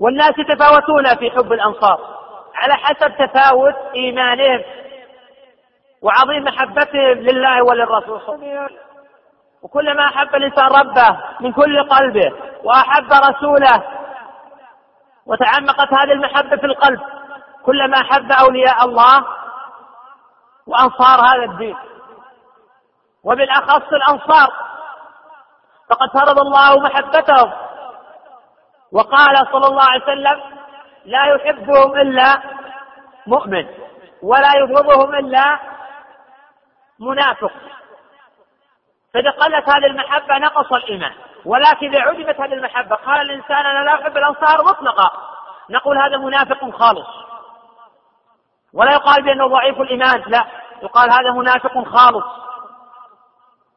والناس يتفاوتون في حب الأنصار. على حسب تفاوت إيمانهم وعظيم محبتهم لله وللرسول. صلى الله عليه وسلم وكلما أحب الإنسان ربه من كل قلبه وأحب رسوله وتعمقت هذه المحبة في القلب كلما أحب أولياء الله وأنصار هذا الدين. وبالأخص الأنصار فقد فرض الله محبتهم وقال صلى الله عليه وسلم لا يحبهم إلا مؤمن ولا يبغضهم إلا منافق. فإذا قلت هذه المحبة نقص الإيمان ولكن إذا عدمت هذه المحبة قال الإنسان أنا لا أحب الأنصار مطلقا نقول هذا منافق خالص. ولا يقال بأنه ضعيف الإيمان لا يقال هذا منافق خالص.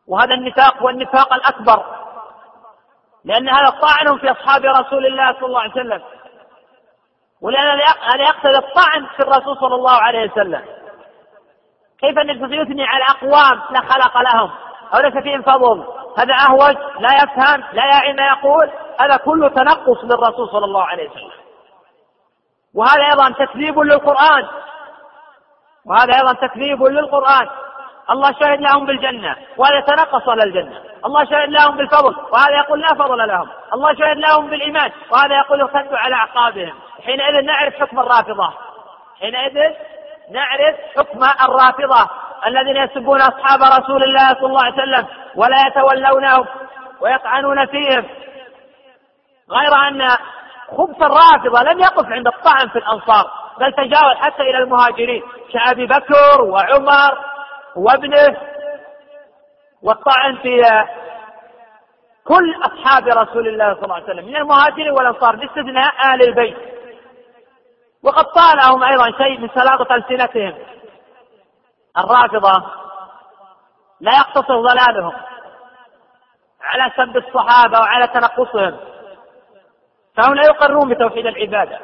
وهذا النفاق والنفاق الأكبر. لأن هذا طعن في أصحاب رسول الله صلى الله عليه وسلم. ولأن هذا يقتضي الطعن في الرسول صلى الله عليه وسلم. كيف أن يثني على أقوام لا خلق لهم؟ أو ليس فيهم فضل؟ هذا أهوج لا يفهم لا يعي ما يقول. هذا كله تنقص للرسول صلى الله عليه وسلم. وهذا أيضا تكذيب للقرآن. وهذا أيضا تكذيب للقرآن. الله شهد لهم بالجنة وهذا يتنقص على الجنة الله شهد لهم بالفضل وهذا يقول لا فضل لهم. الله شهد لهم بالإيمان وهذا يقول ارتدوا على أعقابهم. حينئذ نعرف حكم الرافضة. حينئذ نعرف حكم الرافضة الذين يسبون أصحاب رسول الله صلى الله عليه وسلم ولا يتولونهم ويطعنون فيهم. غير أن خبث الرافضة لم يقف عند الطعن في الأنصار بل تجاوز حتى إلى المهاجرين. كأبي بكر وعمر وابنه والطعن في كل أصحاب رسول الله صلى الله عليه وسلم من المهاجرين والأنصار باستثناء آل البيت. وقد طالهم أيضا شيء من سلاطة ألسنتهم. الرافضة لا يقتصر ضلالهم على سب الصحابة وعلى تنقصهم فهم لا يقرون بتوحيد العبادة.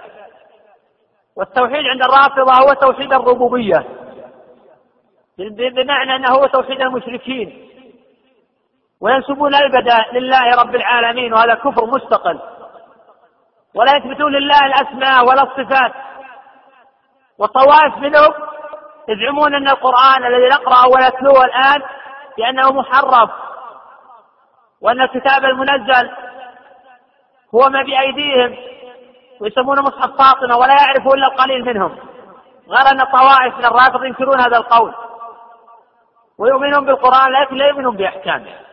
والتوحيد عند الرافضة هو توحيد الربوبية بمعنى أنه هو توحيد المشركين. وينسبون البدء لله رب العالمين وهذا كفر مستقل. ولا يثبتون لله الأسماء ولا الصفات. وطوائف منهم يزعمون أن القرآن الذي نقرأه ونتلوه الآن بأنه محرف. وأن الكتاب المنزل هو ما بأيديهم ويسمونه مصحف فاطمة ولا يعرفه إلا القليل منهم. غير أن طوائف من الرافض ينكرون هذا القول. ويؤمنون بالقرآن لكن لا يؤمنون بأحكامه.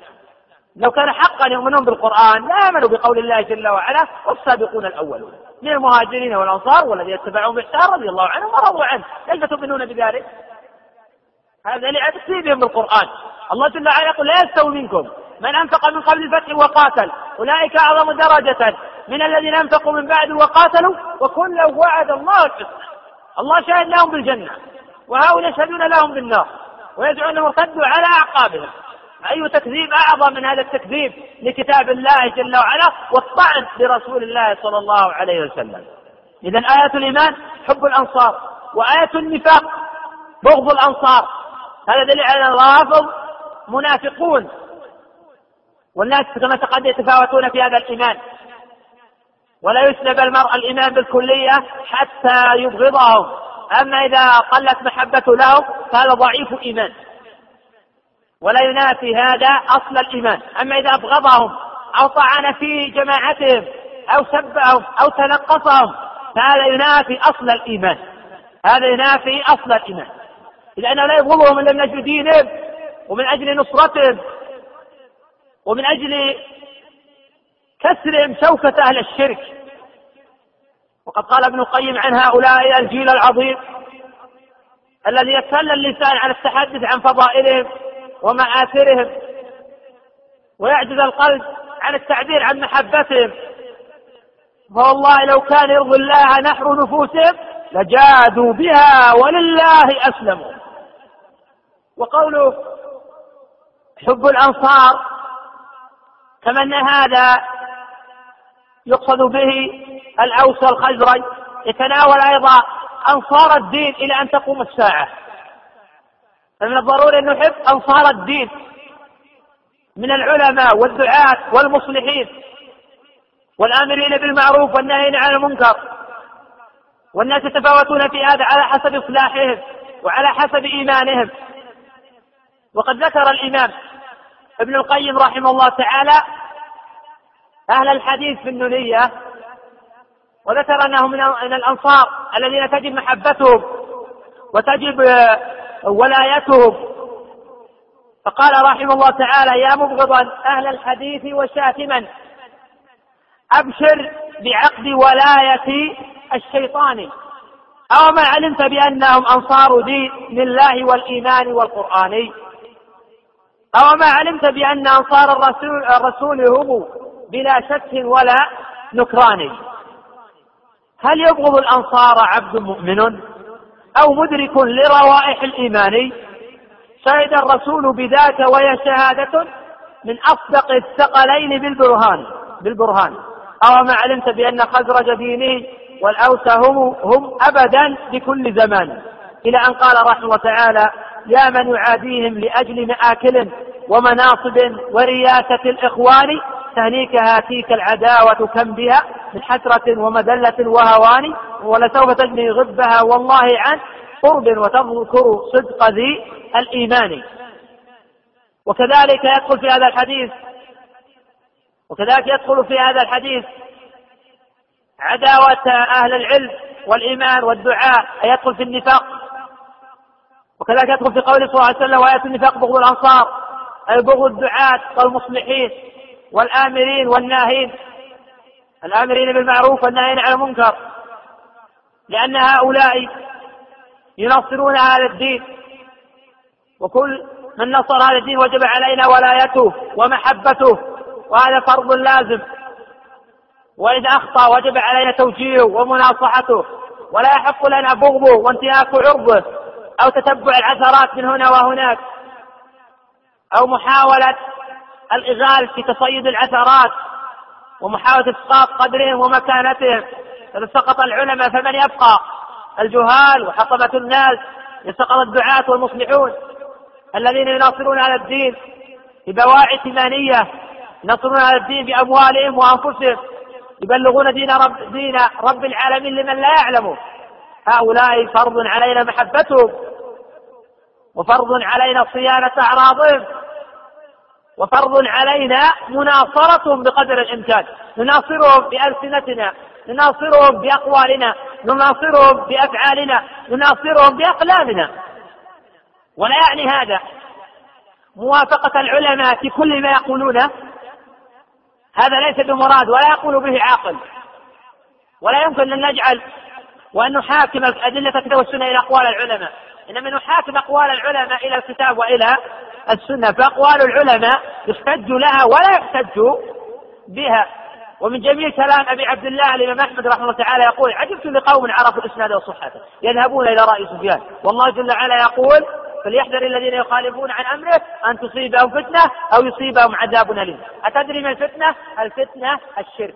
لو كان حقا يؤمنون بالقرآن لآمنوا بقول الله جل وعلا والسابقون الأولون. من المهاجرين والأنصار والذين اتبعوهم بإحسان رضي الله عنهم ورضوا عنه. كيف تؤمنون بذلك؟ هذا لتكذيبهم بالقرآن. الله جل وعلا يقول لا يستوي منكم. من أنفق من قبل الفتح وقاتل. أولئك أعظم درجة. من الذين أنفقوا من بعد وقاتلوا وكلا وعد الله الحسنى. الله شهد لهم بالجنة. وهؤلاء يشهدون لهم بالنار. ويدعون ارتدوا على أعقابهم. أي تكذيب أعظم من هذا التكذيب لكتاب الله جل وعلا والطعن لرسول الله صلى الله عليه وسلم. إذا آية الإيمان حب الأنصار وآية النفاق بغض الأنصار. هذا دليل على الرافض منافقون والناس كما تقدم يتفاوتون في هذا الإيمان. ولا يسلب المرء الإيمان بالكلية حتى يبغضهم. أما إذا قلت محبته لهم فهذا ضعيف إيمان. ولا ينافي هذا أصل الإيمان. أما إذا أبغضهم أو طعن في جماعتهم أو سبهم أو تنقصهم فهذا ينافي أصل الإيمان. هذا ينافي أصل الإيمان. لأنه لا يبغضهم إلا من أجل دينهم ومن أجل نصرتهم ومن أجل كسرهم شوكة أهل الشرك. وقد قال ابن القيم عن هؤلاء الجيل العظيم الذي يتسلى اللسان عن التحدث عن فضائلهم ومآثرهم ويعجز القلب عن التعبير عن محبتهم. فوالله لو كان يرضي الله نحر نفوسهم لجادوا بها ولله أسلموا وقوله حب الأنصار كما أن هذا يقصد به الأوس والخزرج يتناول أيضا أنصار الدين إلى أن تقوم الساعة. فمن الضروري أن نحب أنصار الدين من العلماء والدعاة والمصلحين والآمرين بالمعروف والناهين عن المنكر. والناس يتفاوتون في هذا على حسب إصلاحهم وعلى حسب إيمانهم. وقد ذكر الإمام ابن القيم رحمه الله تعالى أهل الحديث في النونية وذكر أنهم من الأنصار الذين تجب محبتهم وتجب ولايتهم. فقال رحمه الله تعالى يا مبغضا أهل الحديث وشاتما أبشر بعقد ولاية الشيطان. أو ما علمت بأنهم أنصار دين لله والإيمان والقرآن. أو ما علمت بأن أنصار الرسول, الرسول هم بلا شك ولا نكران. هل يبغض الأنصار عبد مؤمن؟ أو مدرك لروائح الإيمان. شهد الرسول بذاك وهي شهادة من أصدق الثقلين بالبرهان. بالبرهان. أو ما علمت بأن خزرج دينه والأوس هم هم أبدا بكل زمان. إلى أن قال رحمه تعالى يا من يعاديهم لأجل مآكل ومناصب ورياسة الإخوان تهنيك هاتيك العداوة كم بها؟ من حسرة ومذلة وهوان ولسوف تجني غبها والله عن قرب وتذكر صدق ذي الإيمان. وكذلك يدخل في هذا الحديث وكذلك يدخل في هذا الحديث عداوة أهل العلم والإيمان والدعاء يدخل في النفاق. وكذلك يدخل في قوله صلى الله عليه وسلم وآية النفاق بغض الأنصار أي بغض الدعاة والمصلحين والآمرين والناهين. الآمرين بالمعروف والناهين عن المنكر. لأن هؤلاء ينصرون هذا الدين. وكل من نصر هذا الدين وجب علينا ولايته ومحبته. وهذا فرض لازم. وإذا أخطأ وجب علينا توجيهه ومناصحته. ولا يحق لنا بغضه وانتهاك عرضه أو تتبع العثرات من هنا وهناك. أو محاولة الإغال في تصيد العثرات. ومحاولة إسقاط قدرهم ومكانتهم إذا سقط العلماء فمن يبقى؟ الجهال وحطمة الناس يسقط الدعاة والمصلحون الذين يناصرون على الدين ببواعث إيمانية ينصرون على الدين بأموالهم وأنفسهم يبلغون دين رب دين رب العالمين لمن لا يعلمه. هؤلاء فرض علينا محبتهم وفرض علينا صيانة أعراضهم. وفرض علينا مناصرتهم بقدر الإمكان. نناصرهم بألسنتنا نناصرهم بأقوالنا نناصرهم بأفعالنا نناصرهم بأقلامنا. ولا يعني هذا. موافقة العلماء في كل ما يقولونه. هذا ليس بمراد ولا يقول به عاقل. ولا يمكن أن نجعل وأن نحاكم أدلة الكتاب والسنة إلى أقوال العلماء. إنما نحاكم أقوال العلماء إلى الكتاب وإلى السنة فأقوال العلماء يحتج لها ولا يحتج بها. ومن جميل كلام أبي عبد الله الإمام أحمد رحمه الله تعالى يقول عجبت لقوم عرفوا الإسناد وصحته يذهبون إلى رأي سفيان. والله جل وعلا يقول فليحذر الذين يخالفون عن أمره أن تصيبهم فتنة أو يصيبهم عذاب أليم. أتدري ما الفتنة؟ الفتنة الشرك.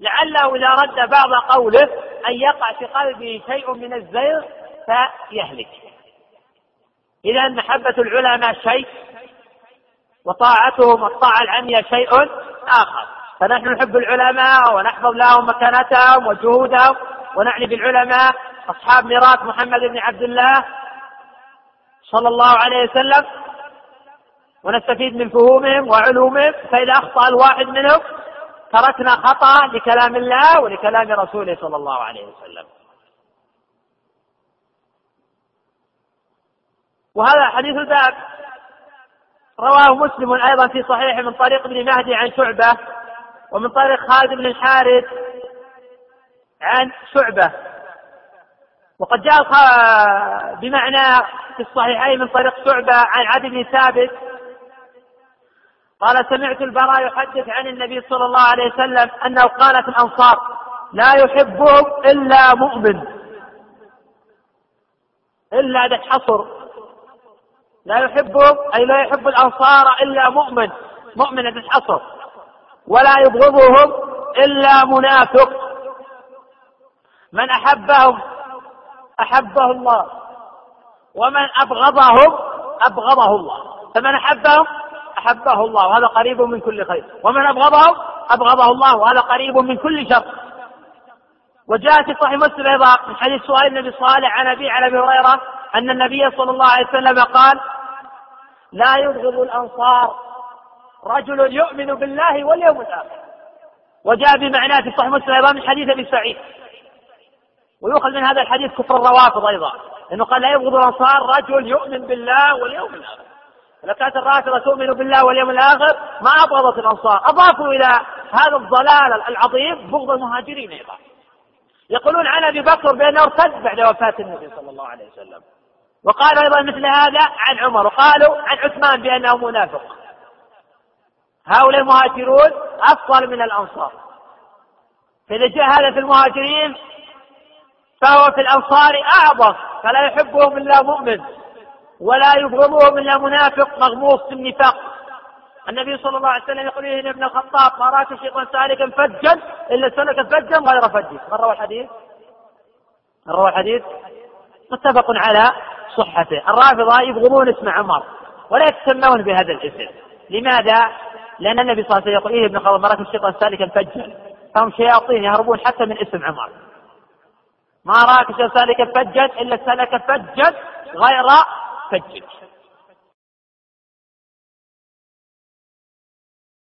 لعله إذا رد بعض قوله أن يقع في قلبه شيء من الزيغ فيهلك. إذا محبة العلماء شيء وطاعتهم الطاعة العمية شيء آخر. فنحن نحب العلماء ونحفظ لهم مكانتهم وجهودهم ونعني بالعلماء. أصحاب ميراث محمد بن عبد الله صلى الله عليه وسلم ونستفيد من فهومهم وعلومهم. فإذا أخطأ الواحد منهم تركنا خطأ لكلام الله ولكلام رسوله صلى الله عليه وسلم. وهذا حديث الباب. رواه مسلم أيضا في صحيحه من طريق ابن مهدي عن شعبة ومن طريق خالد بن الحارث عن شعبة. وقد جاء بمعنى في الصحيحين من طريق شعبة عن عدي بن ثابت. قال سمعت البراء يحدث عن النبي صلى الله عليه وسلم أنه قال في الأنصار لا يحبهم إلا مؤمن. إلا ذا حصر لا يحبهم أي لا يحب الأنصار إلا مؤمن مؤمن ذا حصر ولا يبغضهم إلا منافق. من أحبهم أحبه الله. ومن أبغضهم أبغضه الله. فمن أحبهم أحبه الله. وهذا قريب من كل خير. ومن أبغضهم أبغضه الله. وهذا قريب من كل شر. وجاء في صحيح مسلم أيضا من حديث سؤال النبي صالح عن أبي عن أبي هريرة أن النبي صلى الله عليه وسلم قال لا يبغض الأنصار. رجل يؤمن بالله واليوم الآخر. وجاء بمعناه في صحيح مسلم أيضا من حديث أبي سعيد. ويؤخذ من هذا الحديث كفر الروافض أيضا. لأنه قال لا يبغض الأنصار رجل يؤمن بالله واليوم الآخر. إذا كانت الرافضة تؤمن بالله واليوم الآخر ما أبغضت الأنصار. أضافوا إلى هذا الضلال العظيم بغض المهاجرين أيضا. يقولون عن أبي بكر بأنه ارتد بعد وفاة النبي صلى الله عليه وسلم. وقالوا أيضا مثل هذا عن عمر وقالوا عن عثمان بأنه منافق هؤلاء المهاجرون أفضل من الأنصار فإذا جاء هذا في المهاجرين فهو في الأنصار أعظم فلا يحبهم إلا مؤمن ولا يبغضهم إلا منافق مغموس بالنفاق النبي صلى الله عليه وسلم يقول له ابن الخطاب ما رأيت الشيطان سالكا فجا إلا سلك فجا غير فج من روى الحديث؟ من روى الحديث؟ متفق على صحته. الرافضة يبغضون اسم عمر ولا يتسمون بهذا الاسم. لماذا؟ لأن النبي صلى الله عليه وسلم يقول إيه ابن خطاب ما رأيت الشيطان سالكا فجا فهم شياطين يهربون حتى من اسم عمر. ما راك سالك فجا إلا سلك فجا غير فج